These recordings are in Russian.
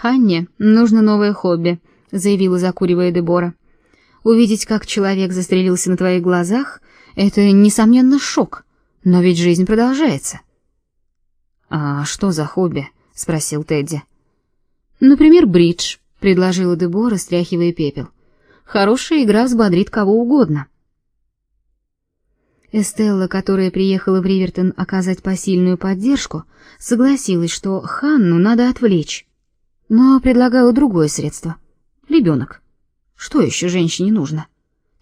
Ханне нужно новое хобби, заявила, закуривая Дебора. Увидеть, как человек застрелился на твоих глазах, это несомненно шок, но ведь жизнь продолжается. А что за хобби? спросил Тедди. Например, бридж, предложила Дебора, стряхивая пепел. Хорошая игра взбодрит кого угодно. Эстелла, которая приехала в Ривертон оказать посильную поддержку, согласилась, что Ханну надо отвлечь, но предлагала другое средство — ребенок. Что еще женщине нужно?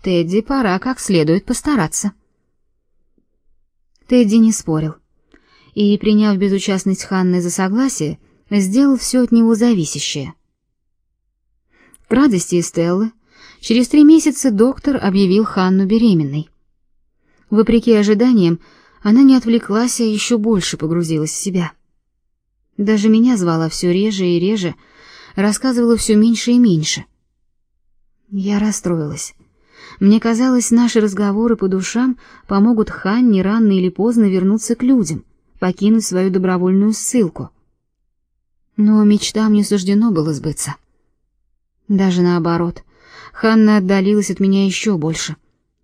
Тедди пора как следует постараться. Тедди не спорил и, приняв безучастность Ханны за согласие, сделал все от него зависящее. К радости Эстеллы, через три месяца доктор объявил Ханну беременной. Вопреки ожиданиям, она не отвлеклась, а еще больше погрузилась в себя. Даже меня звала все реже и реже, рассказывала все меньше и меньше. Я расстроилась. Мне казалось, наши разговоры по душам помогут Ханне рано или поздно вернуться к людям, покинуть свою добровольную ссылку. Но мечтам не суждено было сбыться. Даже наоборот, Ханна отдалилась от меня еще больше.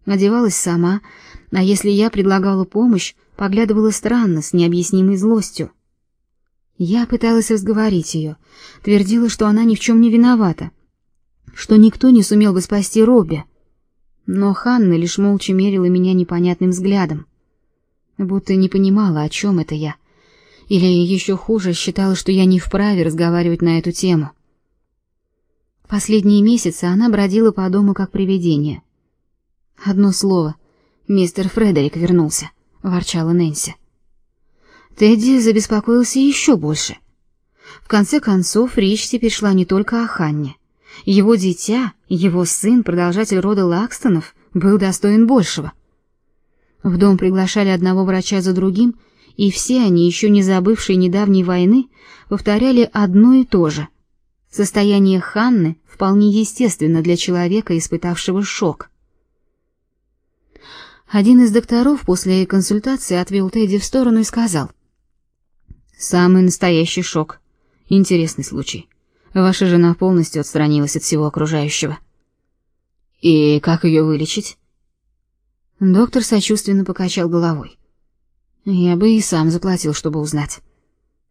Одевалась сама, а если я предлагала помощь, поглядывала странно, с необъяснимой злостью. Я пыталась разговорить ее, твердила, что она ни в чем не виновата, что никто не сумел бы спасти Робби. Но Ханна лишь молча мерила меня непонятным взглядом, будто не понимала, о чем это я, или еще хуже, считала, что я не вправе разговаривать на эту тему. Последние месяцы она бродила по дому как привидение. Одно слово Мистер Фредерик вернулся, ворчала Нэнси. Тедди забеспокоился еще больше. В конце концов, речь теперь шла не только о Ханне. Его дитя, его сын, продолжатель рода Лакстонов, был достоин большего. В дом приглашали одного врача за другим, и все они, еще не забывшие недавней войны, повторяли одно и то же. Состояние Ханны вполне естественно для человека, испытавшего шок. Один из докторов после консультации отвел Тедди в сторону и сказал: "Самый настоящий шок. Интересный случай. Ваша жена полностью отстранилась от всего окружающего. И как ее вылечить?" Доктор сочувственно покачал головой. "Я бы и сам заплатил, чтобы узнать.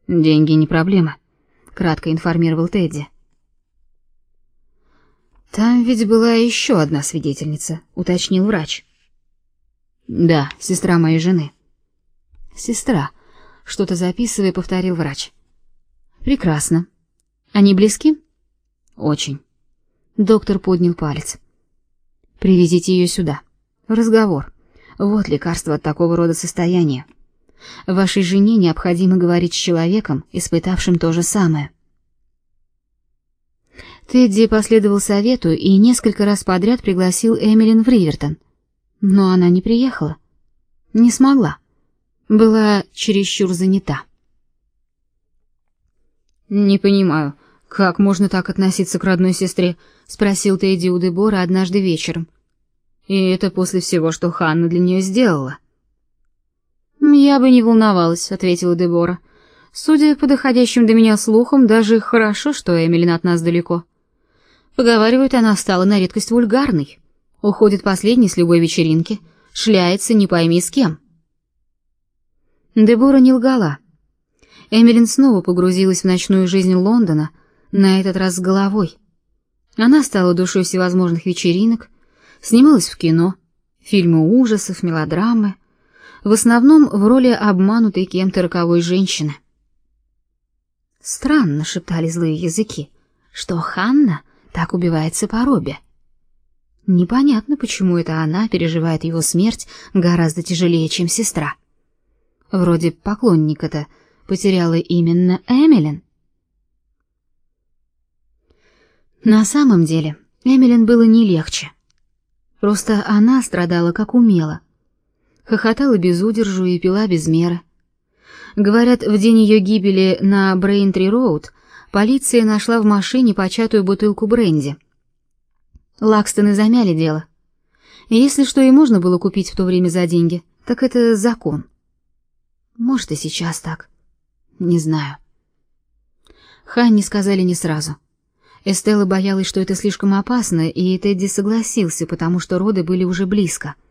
Деньги не проблема", кратко информировал Тедди. Там ведь была еще одна свидетельница, уточнил врач. Да, сестра моей жены. Сестра. Что-то записывая, повторил врач. Прекрасно. Они близки? Очень. Доктор поднял палец. Привезите ее сюда. Разговор. Вот лекарство от такого рода состояния. Вашей жене необходимо говорить с человеком, испытавшим то же самое. Тедди последовал совету и несколько раз подряд пригласил Эмилин в Ривертон — но она не приехала. Не смогла. Была чересчур занята. Не понимаю, как можно так относиться к родной сестре, спросил Тедди у Дебора однажды вечером. И это после всего, что Ханна для нее сделала. Я бы не волновалась, ответила Дебора. Судя по доходящим до меня слухам, даже хорошо, что Эмилин от нас далеко. Поговаривают, она стала на редкость вульгарной. Уходит последний с любой вечеринки, шляется не пойми с кем. Дебора не лгала. Эмилин снова погрузилась в ночную жизнь Лондона, на этот раз с головой. Она стала душой всевозможных вечеринок, снималась в кино, фильмы ужасов, мелодрамы, в основном в роли обманутой кем-то роковой женщины. Странно, шептали злые языки, что Ханна так убивается по робе. Непонятно, почему это она переживает его смерть гораздо тяжелее, чем сестра. Вроде поклонника-то потеряла именно Эмилин. На самом деле, Эмилин было не легче. Просто она страдала как умела. Хохотала без удержу и пила без меры. Говорят, в день ее гибели на Брейнтри-роуд полиция нашла в машине початую бутылку бренди — Лакстоны замяли дело. Если что и можно было купить в то время за деньги, так это закон. Может, и сейчас так. Не знаю. Ханни сказали не сразу. Эстелла боялась, что это слишком опасно, и Тедди согласился, потому что роды были уже близко —